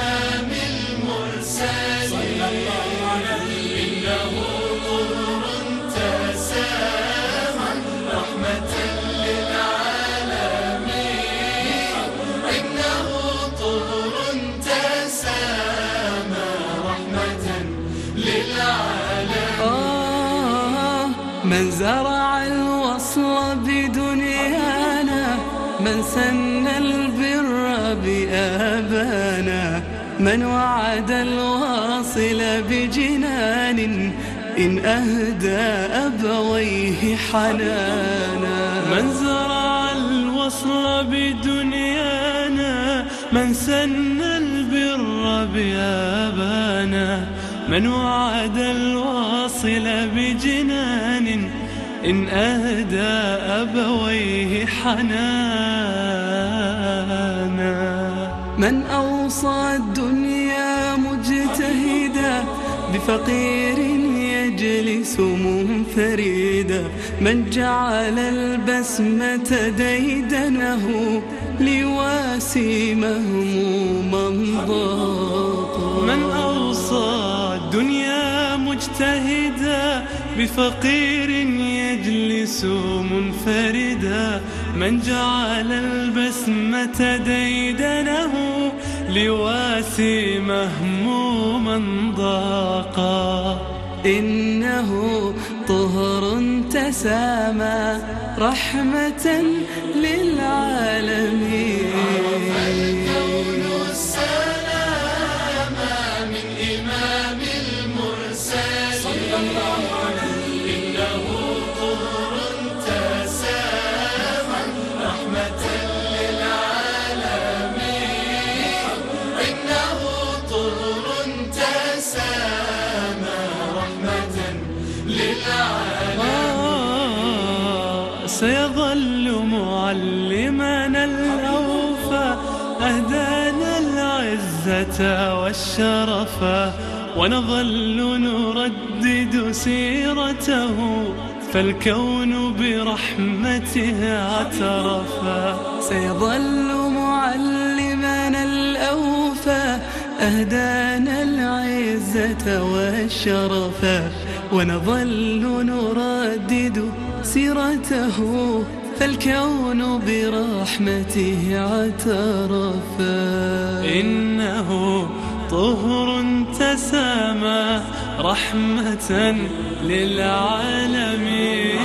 إمام المرسلين صلى الله عليه إنه نور تسامى رحمة للعالمين. إنه طهر تسامى رحمة للعالمين. آه من زرع الوصل بدون من سن البر بآبانا من وعد الواصل بجنان إن أهدى أبويه حنانا. من زرع الوصل بدنيانا من سن البر بآبانا من وعد الواصل بجنان إن أهدى أبويه حنانا. من أوصى الدنيا مجتهدا بفقير يجلس منفردا من جعل البسمة ديدنه لواسي مهموما ضاقا. من أوصى الدنيا مجتهدا بفقير منفردا من جعل البسمة ديدنه لواسي مهموما ضاقا. إنه طهر تسامى رحمة للعالمين. والشرفا ونظل نردد سيرته فالكون برحمته اعترفا سيظل معلمنا الأوفى أهدانا العزة والشرفا ونظل نردد سيرته فالكون برحمته اعترفا. إنه طهر تسامى رحمة للعالمين.